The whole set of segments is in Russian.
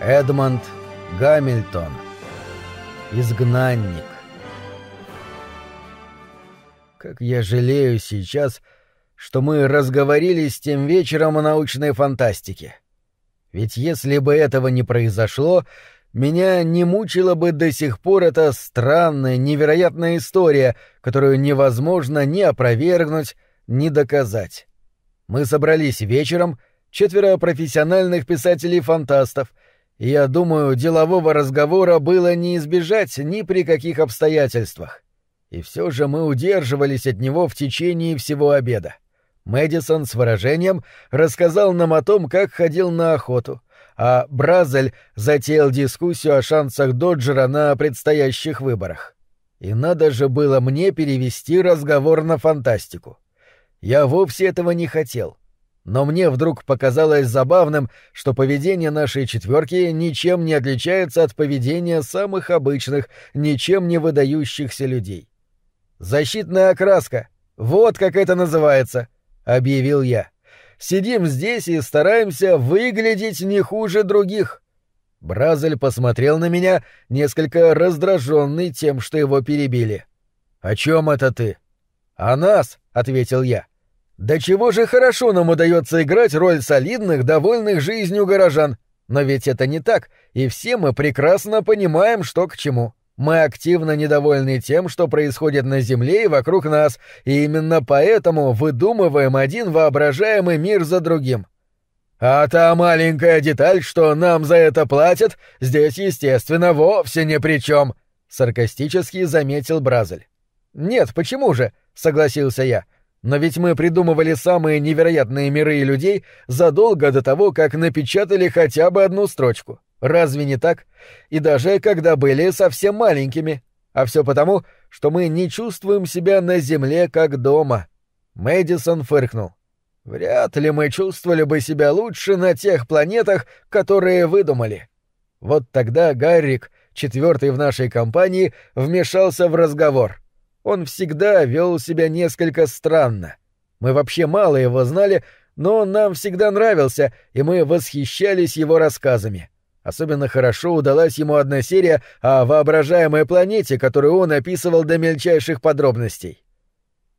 Эдмонд Гамильтон. Изгнанник. Как я жалею сейчас, что мы разговорились тем вечером о научной фантастике. Ведь если бы этого не произошло, меня не мучила бы до сих пор эта странная, невероятная история, которую невозможно ни опровергнуть, ни доказать. Мы собрались вечером, четверо профессиональных писателей-фантастов — я думаю, делового разговора было не избежать ни при каких обстоятельствах. И все же мы удерживались от него в течение всего обеда. Мэдисон с выражением рассказал нам о том, как ходил на охоту, а Бразель затеял дискуссию о шансах Доджера на предстоящих выборах. И надо же было мне перевести разговор на фантастику. Я вовсе этого не хотел. Но мне вдруг показалось забавным, что поведение нашей четверки ничем не отличается от поведения самых обычных, ничем не выдающихся людей. «Защитная окраска! Вот как это называется!» — объявил я. «Сидим здесь и стараемся выглядеть не хуже других!» Бразель посмотрел на меня, несколько раздраженный тем, что его перебили. «О чем это ты?» «О нас», — ответил я. «Да чего же хорошо нам удается играть роль солидных, довольных жизнью горожан. Но ведь это не так, и все мы прекрасно понимаем, что к чему. Мы активно недовольны тем, что происходит на Земле и вокруг нас, и именно поэтому выдумываем один воображаемый мир за другим. А та маленькая деталь, что нам за это платят, здесь, естественно, вовсе ни при чем», — саркастически заметил Бразель. «Нет, почему же?» — согласился я. — но ведь мы придумывали самые невероятные миры и людей задолго до того, как напечатали хотя бы одну строчку. Разве не так? И даже когда были совсем маленькими. А все потому, что мы не чувствуем себя на земле как дома. Мэдисон фыркнул. Вряд ли мы чувствовали бы себя лучше на тех планетах, которые выдумали. Вот тогда Гаррик, четвертый в нашей компании, вмешался в разговор. Он всегда вел себя несколько странно. Мы вообще мало его знали, но он нам всегда нравился, и мы восхищались его рассказами. Особенно хорошо удалась ему одна серия о воображаемой планете, которую он описывал до мельчайших подробностей.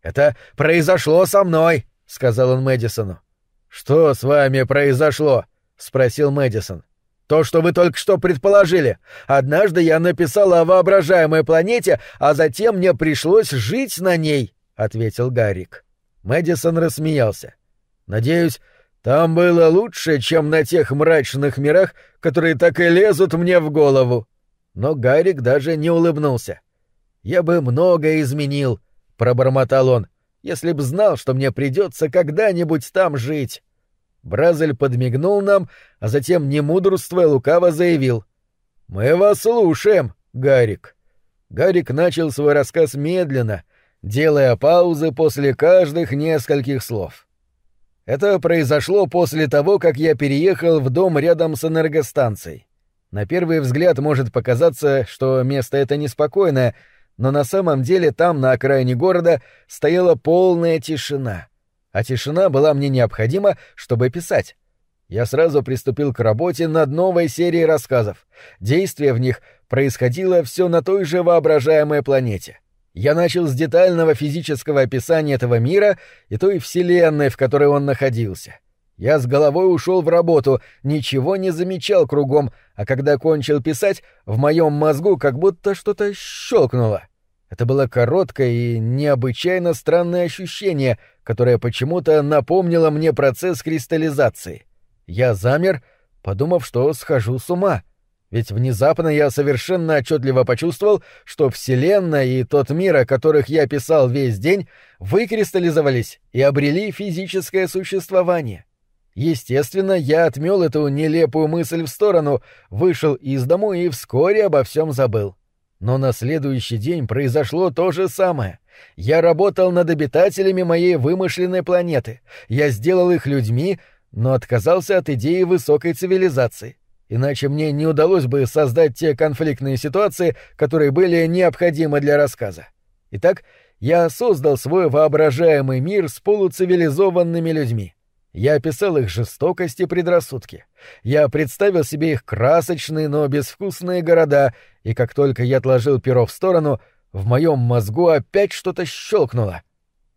«Это произошло со мной», — сказал он Мэдисону. «Что с вами произошло?» — спросил Мэдисон. То, что вы только что предположили. Однажды я написала о воображаемой планете, а затем мне пришлось жить на ней, — ответил Гарик. Мэдисон рассмеялся. Надеюсь, там было лучше, чем на тех мрачных мирах, которые так и лезут мне в голову. Но Гарик даже не улыбнулся. Я бы многое изменил, пробормотал он, если б знал, что мне придется когда-нибудь там жить. Бразель подмигнул нам, а затем, не мудрствуя, лукаво заявил. «Мы вас слушаем, Гарик». Гарик начал свой рассказ медленно, делая паузы после каждых нескольких слов. Это произошло после того, как я переехал в дом рядом с энергостанцией. На первый взгляд может показаться, что место это неспокойное, но на самом деле там, на окраине города, стояла полная тишина — а тишина была мне необходима, чтобы писать. Я сразу приступил к работе над новой серией рассказов. Действие в них происходило все на той же воображаемой планете. Я начал с детального физического описания этого мира и той вселенной, в которой он находился. Я с головой ушел в работу, ничего не замечал кругом, а когда кончил писать, в моем мозгу как будто что-то щелкнуло. Это было короткое и необычайно странное ощущение, которое почему-то напомнило мне процесс кристаллизации. Я замер, подумав, что схожу с ума. Ведь внезапно я совершенно отчетливо почувствовал, что Вселенная и тот мир, о которых я писал весь день, выкристаллизовались и обрели физическое существование. Естественно, я отмел эту нелепую мысль в сторону, вышел из дому и вскоре обо всем забыл. Но на следующий день произошло то же самое. Я работал над обитателями моей вымышленной планеты. Я сделал их людьми, но отказался от идеи высокой цивилизации. Иначе мне не удалось бы создать те конфликтные ситуации, которые были необходимы для рассказа. Итак, я создал свой воображаемый мир с полуцивилизованными людьми. Я описал их жестокость и предрассудки. Я представил себе их красочные, но безвкусные города и как только я отложил перо в сторону, в моем мозгу опять что-то щелкнуло.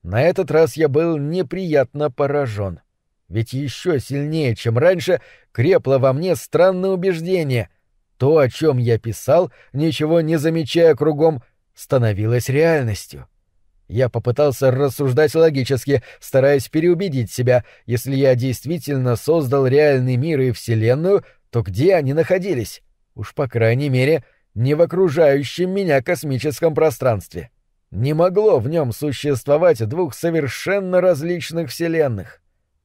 На этот раз я был неприятно поражен. Ведь еще сильнее, чем раньше, крепло во мне странное убеждение. То, о чем я писал, ничего не замечая кругом, становилось реальностью. Я попытался рассуждать логически, стараясь переубедить себя, если я действительно создал реальный мир и Вселенную, то где они находились? Уж по крайней мере, не в окружающем меня космическом пространстве. Не могло в нем существовать двух совершенно различных вселенных.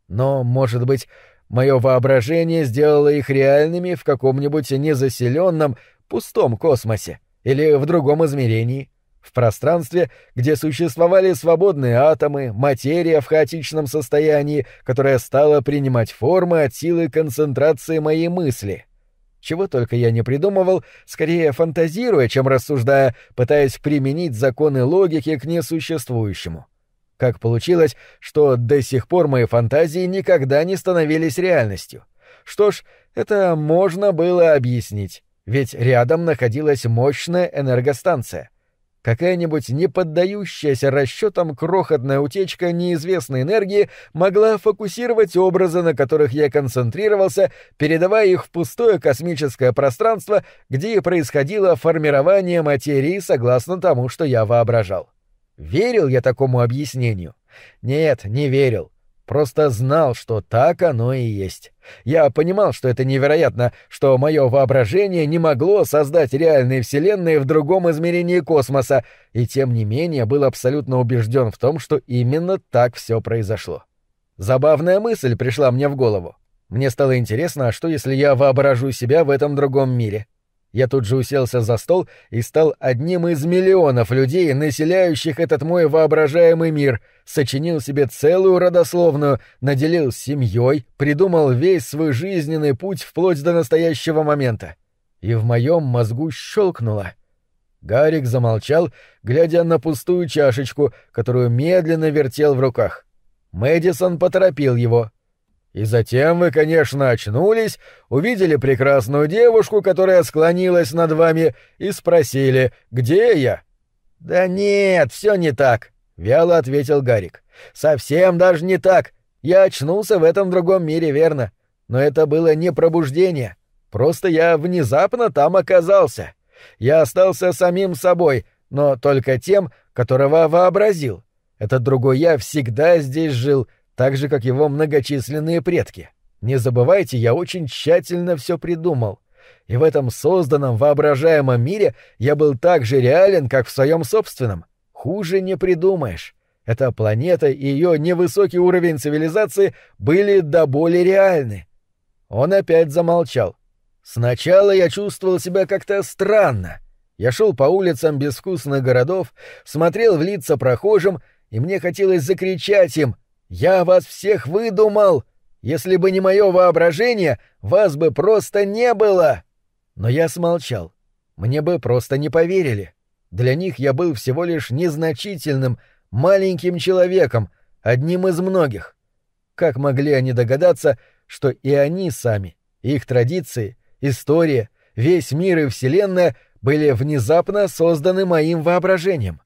Но, может быть, мое воображение сделало их реальными в каком-нибудь незаселенном, пустом космосе или в другом измерении, в пространстве, где существовали свободные атомы, материя в хаотичном состоянии, которая стала принимать формы от силы концентрации моей мысли — чего только я не придумывал, скорее фантазируя, чем рассуждая, пытаясь применить законы логики к несуществующему. Как получилось, что до сих пор мои фантазии никогда не становились реальностью. Что ж, это можно было объяснить, ведь рядом находилась мощная энергостанция — Какая-нибудь неподдающаяся расчетам крохотная утечка неизвестной энергии могла фокусировать образы, на которых я концентрировался, передавая их в пустое космическое пространство, где и происходило формирование материи согласно тому, что я воображал. Верил я такому объяснению? Нет, не верил. Просто знал, что так оно и есть. Я понимал, что это невероятно, что мое воображение не могло создать реальные вселенные в другом измерении космоса, и тем не менее был абсолютно убежден в том, что именно так все произошло. Забавная мысль пришла мне в голову. Мне стало интересно, а что если я воображу себя в этом другом мире? Я тут же уселся за стол и стал одним из миллионов людей, населяющих этот мой воображаемый мир — сочинил себе целую родословную, наделил семьей, придумал весь свой жизненный путь вплоть до настоящего момента. И в моем мозгу щелкнуло. Гарик замолчал, глядя на пустую чашечку, которую медленно вертел в руках. Мэдисон поторопил его. «И затем вы, конечно, очнулись, увидели прекрасную девушку, которая склонилась над вами, и спросили, где я?» «Да нет, все не так», вяло ответил Гарик. Совсем даже не так. Я очнулся в этом другом мире, верно? Но это было не пробуждение. Просто я внезапно там оказался. Я остался самим собой, но только тем, которого вообразил. Этот другой я всегда здесь жил, так же, как его многочисленные предки. Не забывайте, я очень тщательно все придумал. И в этом созданном воображаемом мире я был так же реален, как в своем собственном. Хуже не придумаешь. Эта планета и ее невысокий уровень цивилизации были до боли реальны. Он опять замолчал. Сначала я чувствовал себя как-то странно. Я шел по улицам безвкусных городов, смотрел в лица прохожим, и мне хотелось закричать им «Я вас всех выдумал! Если бы не мое воображение, вас бы просто не было!» Но я смолчал. Мне бы просто не поверили. — для них я был всего лишь незначительным, маленьким человеком, одним из многих. Как могли они догадаться, что и они сами, их традиции, история, весь мир и Вселенная были внезапно созданы моим воображением?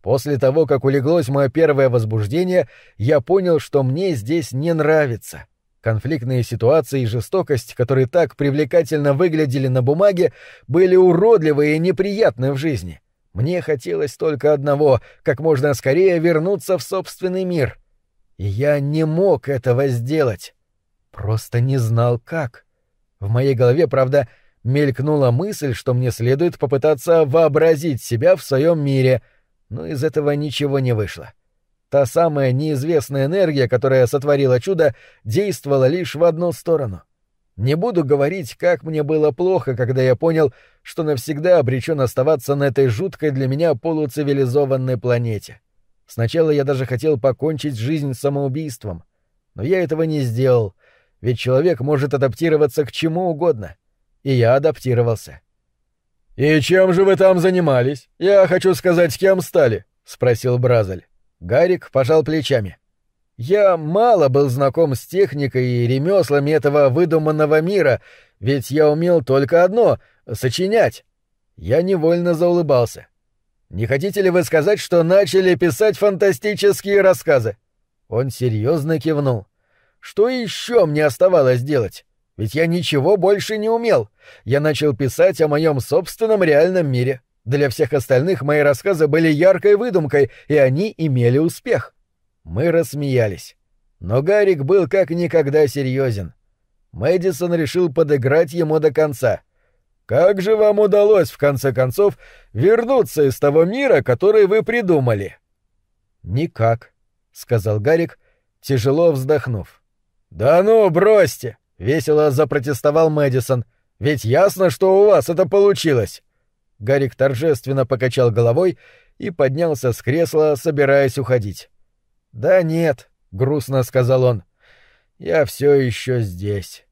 После того, как улеглось мое первое возбуждение, я понял, что мне здесь не нравится. Конфликтные ситуации и жестокость, которые так привлекательно выглядели на бумаге, были уродливы и неприятны в жизни. — мне хотелось только одного — как можно скорее вернуться в собственный мир. И я не мог этого сделать. Просто не знал, как. В моей голове, правда, мелькнула мысль, что мне следует попытаться вообразить себя в своем мире, но из этого ничего не вышло. Та самая неизвестная энергия, которая сотворила чудо, действовала лишь в одну сторону — не буду говорить, как мне было плохо, когда я понял, что навсегда обречен оставаться на этой жуткой для меня полуцивилизованной планете. Сначала я даже хотел покончить жизнь самоубийством. Но я этого не сделал, ведь человек может адаптироваться к чему угодно. И я адаптировался. «И чем же вы там занимались? Я хочу сказать, кем стали?» — спросил Бразель. Гарик пожал плечами. Я мало был знаком с техникой и ремеслами этого выдуманного мира, ведь я умел только одно — сочинять. Я невольно заулыбался. «Не хотите ли вы сказать, что начали писать фантастические рассказы?» Он серьезно кивнул. «Что еще мне оставалось делать? Ведь я ничего больше не умел. Я начал писать о моем собственном реальном мире. Для всех остальных мои рассказы были яркой выдумкой, и они имели успех». Мы рассмеялись. Но Гарик был как никогда серьезен. Мэдисон решил подыграть ему до конца. «Как же вам удалось, в конце концов, вернуться из того мира, который вы придумали?» «Никак», — сказал Гарик, тяжело вздохнув. «Да ну, бросьте!» — весело запротестовал Мэдисон. «Ведь ясно, что у вас это получилось!» Гарик торжественно покачал головой и поднялся с кресла, собираясь уходить. «Да нет», — грустно сказал он, — «я все еще здесь».